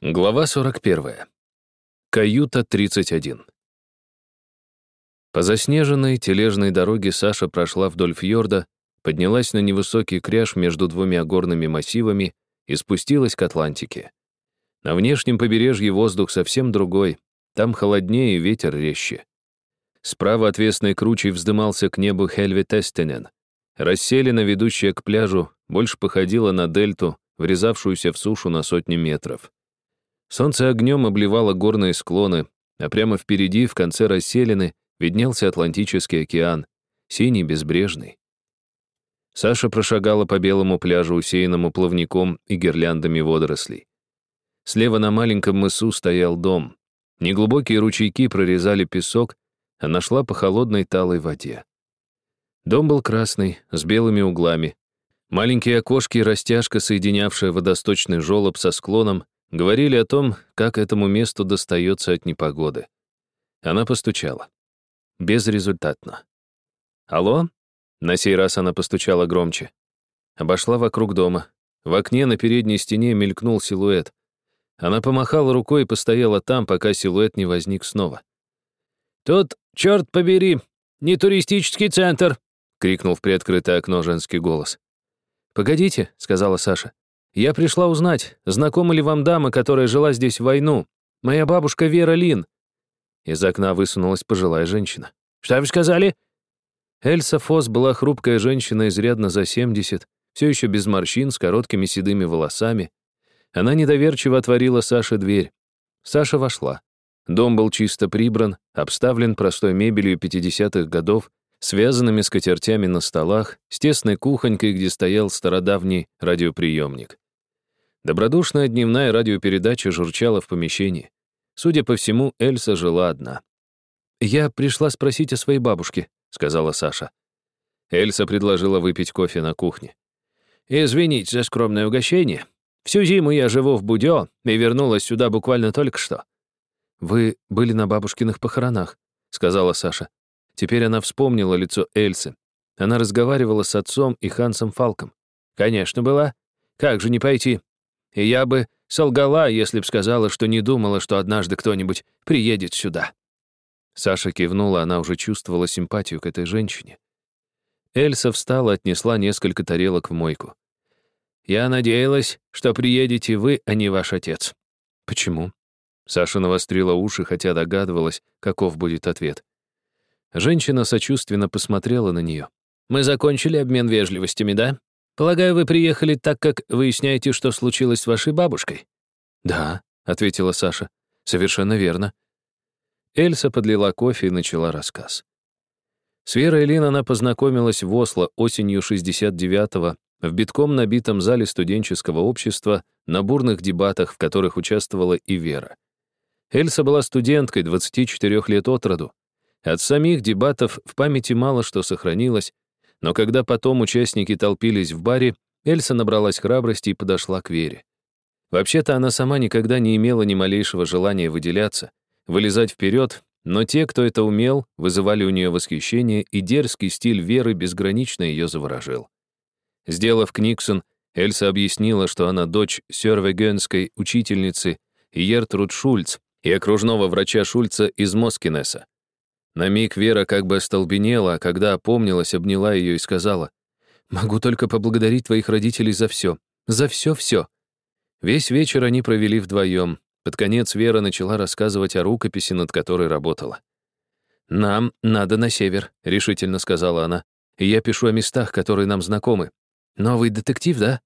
Глава 41. Каюта 31. По заснеженной тележной дороге Саша прошла вдоль фьорда, поднялась на невысокий кряж между двумя горными массивами и спустилась к Атлантике. На внешнем побережье воздух совсем другой, там холоднее и ветер резче. Справа отвесной кручей вздымался к небу Хельветестенен. Расселена, ведущая к пляжу, больше походила на дельту, врезавшуюся в сушу на сотни метров. Солнце огнем обливало горные склоны, а прямо впереди, в конце расселены, виднелся Атлантический океан, синий, безбрежный. Саша прошагала по белому пляжу, усеянному плавником и гирляндами водорослей. Слева на маленьком мысу стоял дом. Неглубокие ручейки прорезали песок, а нашла по холодной талой воде. Дом был красный, с белыми углами. Маленькие окошки и растяжка, соединявшая водосточный желоб со склоном, Говорили о том, как этому месту достается от непогоды. Она постучала. Безрезультатно. «Алло?» На сей раз она постучала громче. Обошла вокруг дома. В окне на передней стене мелькнул силуэт. Она помахала рукой и постояла там, пока силуэт не возник снова. «Тут, черт побери, не туристический центр!» — крикнул в приоткрытое окно женский голос. «Погодите», — сказала Саша. Я пришла узнать, знакома ли вам дама, которая жила здесь в войну. Моя бабушка Вера Лин». Из окна высунулась пожилая женщина. «Что вы сказали?» Эльса Фос была хрупкая женщина, изрядно за 70, все еще без морщин, с короткими седыми волосами. Она недоверчиво отворила Саше дверь. Саша вошла. Дом был чисто прибран, обставлен простой мебелью 50-х годов, связанными скатертями на столах, с тесной кухонькой, где стоял стародавний радиоприемник. Добродушная дневная радиопередача журчала в помещении. Судя по всему, Эльса жила одна. «Я пришла спросить о своей бабушке», — сказала Саша. Эльса предложила выпить кофе на кухне. «Извините за скромное угощение. Всю зиму я живу в Будё и вернулась сюда буквально только что». «Вы были на бабушкиных похоронах», — сказала Саша. Теперь она вспомнила лицо Эльсы. Она разговаривала с отцом и Хансом Фалком. «Конечно, была. Как же не пойти? И я бы солгала, если б сказала, что не думала, что однажды кто-нибудь приедет сюда». Саша кивнула, она уже чувствовала симпатию к этой женщине. Эльса встала, отнесла несколько тарелок в мойку. «Я надеялась, что приедете вы, а не ваш отец». «Почему?» Саша навострила уши, хотя догадывалась, каков будет ответ. Женщина сочувственно посмотрела на нее. «Мы закончили обмен вежливостями, да?» Полагаю, вы приехали так, как выясняете, что случилось с вашей бабушкой?» «Да», — ответила Саша. «Совершенно верно». Эльса подлила кофе и начала рассказ. С Верой Лин она познакомилась в Осло осенью 69-го в битком набитом зале студенческого общества на бурных дебатах, в которых участвовала и Вера. Эльса была студенткой 24 лет от роду. От самих дебатов в памяти мало что сохранилось, но когда потом участники толпились в баре, Эльса набралась храбрости и подошла к Вере. Вообще-то она сама никогда не имела ни малейшего желания выделяться, вылезать вперед, но те, кто это умел, вызывали у нее восхищение, и дерзкий стиль Веры безгранично ее заворожил. Сделав Книксон, Эльса объяснила, что она дочь сёрвегенской учительницы Ертруд Шульц и окружного врача Шульца из Москинеса. На миг Вера как бы остолбенела, а когда опомнилась, обняла ее и сказала, «Могу только поблагодарить твоих родителей за все. За все-все». Весь вечер они провели вдвоем. Под конец Вера начала рассказывать о рукописи, над которой работала. «Нам надо на север», — решительно сказала она. «И я пишу о местах, которые нам знакомы. Новый детектив, да?»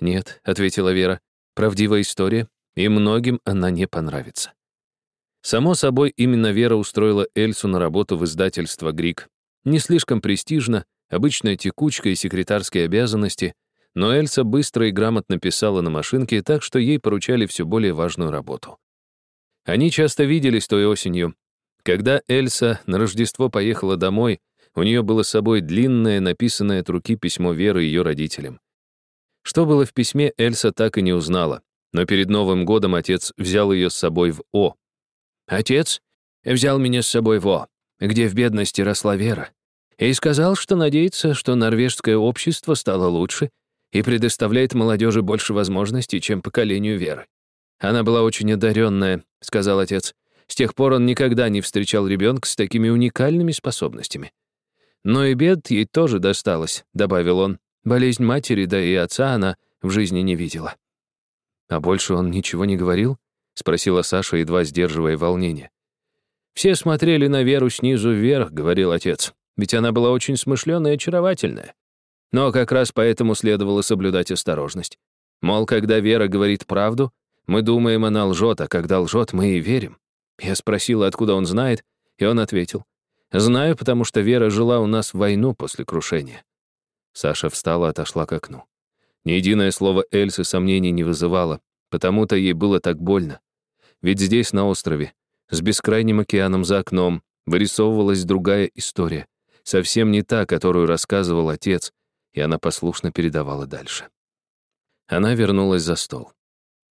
«Нет», — ответила Вера. «Правдивая история, и многим она не понравится». Само собой, именно Вера устроила Эльсу на работу в издательство «Грик». Не слишком престижно, обычная текучка и секретарские обязанности, но Эльса быстро и грамотно писала на машинке, так что ей поручали все более важную работу. Они часто виделись той осенью. Когда Эльса на Рождество поехала домой, у нее было с собой длинное, написанное от руки письмо Веры ее родителям. Что было в письме, Эльса так и не узнала, но перед Новым годом отец взял ее с собой в О, Отец взял меня с собой в О, где в бедности росла вера, и сказал, что надеется, что норвежское общество стало лучше и предоставляет молодежи больше возможностей, чем поколению веры. Она была очень одаренная, сказал отец. С тех пор он никогда не встречал ребенка с такими уникальными способностями. Но и бед ей тоже досталось, добавил он. Болезнь матери, да и отца она в жизни не видела. А больше он ничего не говорил? Спросила Саша, едва сдерживая волнение. Все смотрели на Веру снизу вверх, говорил отец, ведь она была очень смышленая и очаровательная. Но как раз поэтому следовало соблюдать осторожность. Мол, когда Вера говорит правду, мы думаем, она лжет, а когда лжет, мы и верим. Я спросила, откуда он знает, и он ответил. «Знаю, потому что Вера жила у нас в войну после крушения». Саша встала, отошла к окну. Ни единое слово Эльсы сомнений не вызывало, потому-то ей было так больно. Ведь здесь, на острове, с бескрайним океаном за окном, вырисовывалась другая история, совсем не та, которую рассказывал отец, и она послушно передавала дальше. Она вернулась за стол.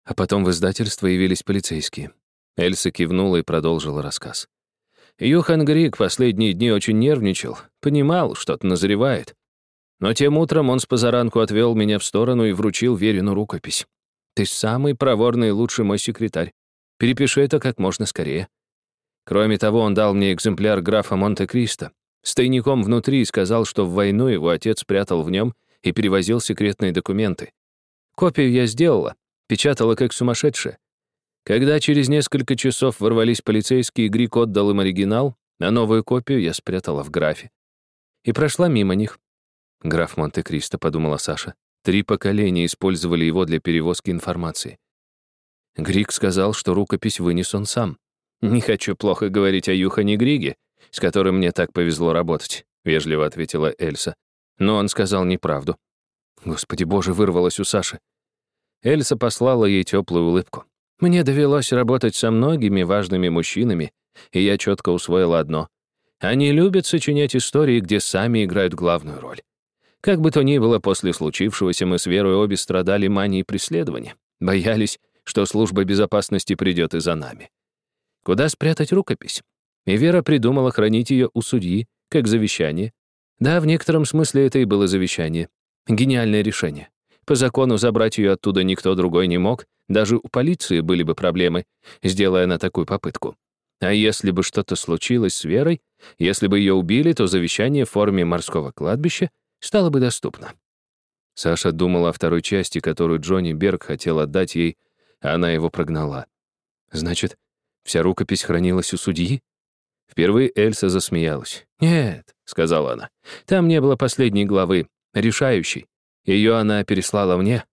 А потом в издательство явились полицейские. Эльса кивнула и продолжила рассказ. Юхан Грик последние дни очень нервничал, понимал, что-то назревает. Но тем утром он с позаранку отвел меня в сторону и вручил Верину рукопись. «Ты самый проворный и лучший мой секретарь. Перепиши это как можно скорее». Кроме того, он дал мне экземпляр графа Монте-Кристо. С тайником внутри сказал, что в войну его отец спрятал в нем и перевозил секретные документы. Копию я сделала, печатала как сумасшедшая. Когда через несколько часов ворвались полицейские, Грик отдал им оригинал, а новую копию я спрятала в графе. И прошла мимо них. Граф Монте-Кристо, подумала Саша. Три поколения использовали его для перевозки информации. Грик сказал, что рукопись вынес он сам. «Не хочу плохо говорить о Юхане Григе, с которым мне так повезло работать», — вежливо ответила Эльса. Но он сказал неправду. Господи боже, вырвалось у Саши. Эльса послала ей теплую улыбку. Мне довелось работать со многими важными мужчинами, и я четко усвоила одно. Они любят сочинять истории, где сами играют главную роль. Как бы то ни было, после случившегося мы с Верой обе страдали манией преследования. Боялись, что служба безопасности придет и за нами. Куда спрятать рукопись? И Вера придумала хранить ее у судьи, как завещание. Да, в некотором смысле это и было завещание. Гениальное решение. По закону забрать ее оттуда никто другой не мог, даже у полиции были бы проблемы, сделая на такую попытку. А если бы что-то случилось с Верой, если бы ее убили, то завещание в форме морского кладбища стало бы доступно. Саша думала о второй части, которую Джонни Берг хотел отдать ей, она его прогнала. Значит, вся рукопись хранилась у судьи? Впервые Эльса засмеялась. «Нет», — сказала она, — «там не было последней главы, решающей. Ее она переслала мне».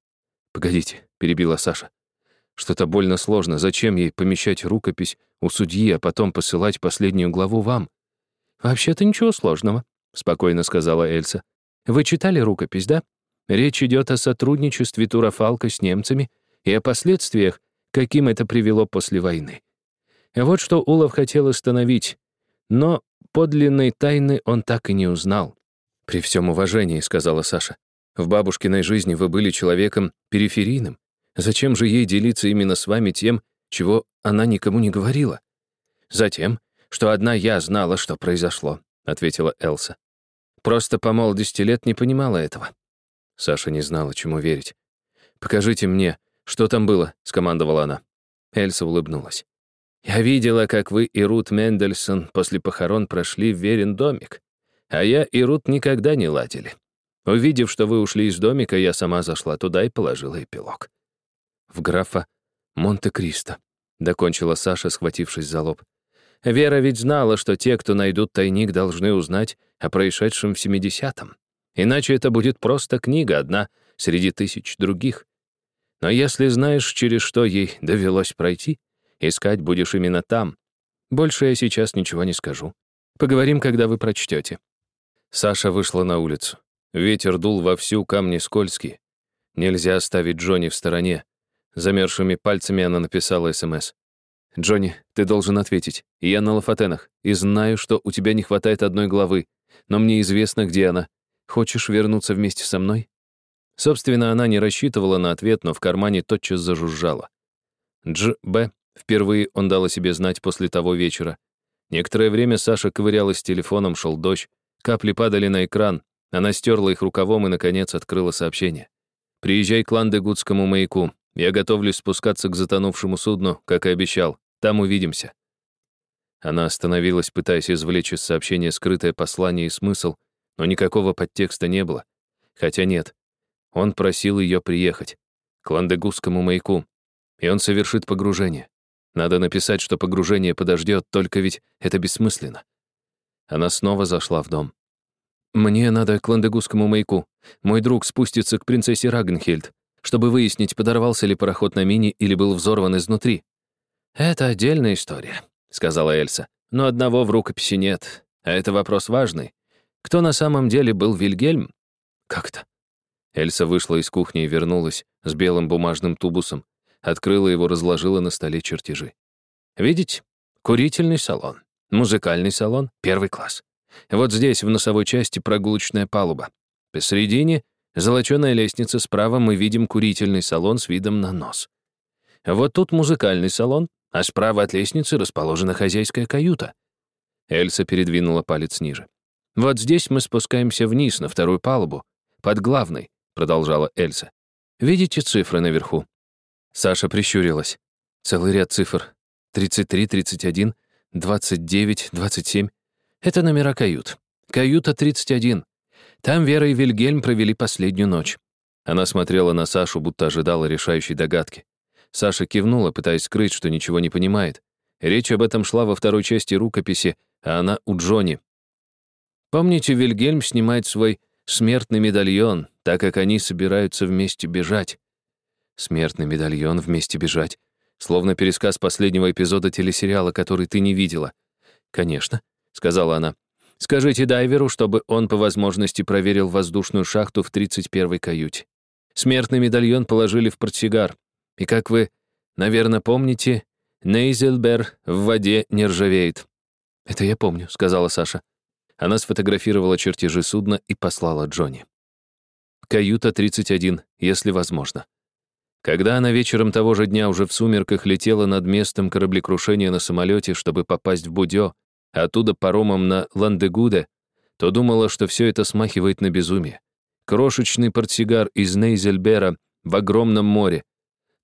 «Погодите», — перебила Саша. Что-то больно сложно. Зачем ей помещать рукопись у судьи, а потом посылать последнюю главу вам? Вообще-то ничего сложного, спокойно сказала Эльса. Вы читали рукопись, да? Речь идет о сотрудничестве Турафалка с немцами и о последствиях, каким это привело после войны. Вот что Улов хотел остановить, но подлинной тайны он так и не узнал. «При всем уважении», — сказала Саша. «В бабушкиной жизни вы были человеком периферийным, Зачем же ей делиться именно с вами тем, чего она никому не говорила? Затем, что одна я знала, что произошло, ответила Элса. Просто по молодости лет не понимала этого. Саша не знала, чему верить. «Покажите мне, что там было», — скомандовала она. Эльса улыбнулась. «Я видела, как вы и Рут Мендельсон после похорон прошли в Верен домик, а я и Рут никогда не ладили. Увидев, что вы ушли из домика, я сама зашла туда и положила эпилог в графа Монте-Кристо», — докончила Саша, схватившись за лоб. «Вера ведь знала, что те, кто найдут тайник, должны узнать о происшедшем в 70-м. Иначе это будет просто книга одна среди тысяч других. Но если знаешь, через что ей довелось пройти, искать будешь именно там. Больше я сейчас ничего не скажу. Поговорим, когда вы прочтете». Саша вышла на улицу. Ветер дул вовсю, камни скользкие. Нельзя оставить Джонни в стороне. Замерзшими пальцами она написала СМС. «Джонни, ты должен ответить. Я на Лафатенах, и знаю, что у тебя не хватает одной главы, но мне известно, где она. Хочешь вернуться вместе со мной?» Собственно, она не рассчитывала на ответ, но в кармане тотчас зажужжала. Дж. Б. Впервые он дал о себе знать после того вечера. Некоторое время Саша ковырялась телефоном, шел дождь, капли падали на экран, она стерла их рукавом и, наконец, открыла сообщение. «Приезжай к Ландегудскому маяку. Я готовлюсь спускаться к затонувшему судну, как и обещал. Там увидимся». Она остановилась, пытаясь извлечь из сообщения скрытое послание и смысл, но никакого подтекста не было. Хотя нет. Он просил ее приехать. К Ландегузскому маяку. И он совершит погружение. Надо написать, что погружение подождет, только ведь это бессмысленно. Она снова зашла в дом. «Мне надо к Ландегузскому маяку. Мой друг спустится к принцессе Рагнхельд, чтобы выяснить, подорвался ли пароход на мине или был взорван изнутри». «Это отдельная история», — сказала Эльса. «Но одного в рукописи нет. А это вопрос важный. Кто на самом деле был Вильгельм?» «Как то Эльса вышла из кухни и вернулась с белым бумажным тубусом. Открыла его, разложила на столе чертежи. «Видите? Курительный салон. Музыкальный салон. Первый класс. Вот здесь, в носовой части, прогулочная палуба. Посередине — золоченая лестница. Справа мы видим курительный салон с видом на нос. Вот тут музыкальный салон, а справа от лестницы расположена хозяйская каюта. Эльса передвинула палец ниже. Вот здесь мы спускаемся вниз, на вторую палубу, под главной, продолжала Эльса. Видите цифры наверху? Саша прищурилась. Целый ряд цифр. 33, 31, 29, 27. Это номера кают. Каюта 31. Там Вера и Вильгельм провели последнюю ночь. Она смотрела на Сашу, будто ожидала решающей догадки. Саша кивнула, пытаясь скрыть, что ничего не понимает. Речь об этом шла во второй части рукописи, а она у Джонни. Помните, Вильгельм снимает свой смертный медальон, так как они собираются вместе бежать. Смертный медальон вместе бежать. Словно пересказ последнего эпизода телесериала, который ты не видела. «Конечно», — сказала она. «Скажите дайверу, чтобы он по возможности проверил воздушную шахту в 31-й каюте. Смертный медальон положили в портсигар. И как вы, наверное, помните, Нейзельбер в воде не ржавеет». «Это я помню», — сказала Саша. Она сфотографировала чертежи судна и послала Джонни. Каюта 31, если возможно. Когда она вечером того же дня уже в сумерках летела над местом кораблекрушения на самолете, чтобы попасть в Будё, оттуда паромом на Ландегуде, то думала, что все это смахивает на безумие. Крошечный портсигар из Нейзельбера в огромном море.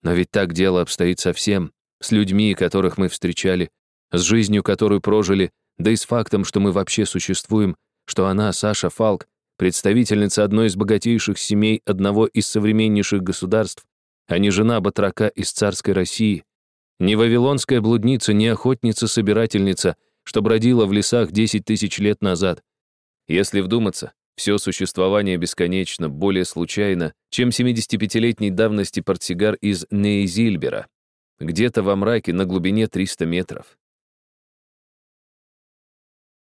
Но ведь так дело обстоит совсем, с людьми, которых мы встречали, с жизнью, которую прожили, да и с фактом, что мы вообще существуем, что она, Саша Фалк, представительница одной из богатейших семей одного из современнейших государств, а не жена батрака из царской России, не вавилонская блудница, не охотница-собирательница, что бродила в лесах 10 тысяч лет назад. Если вдуматься, все существование бесконечно более случайно, чем 75-летней давности портсигар из Нейзильбера. Где-то во мраке на глубине 300 метров.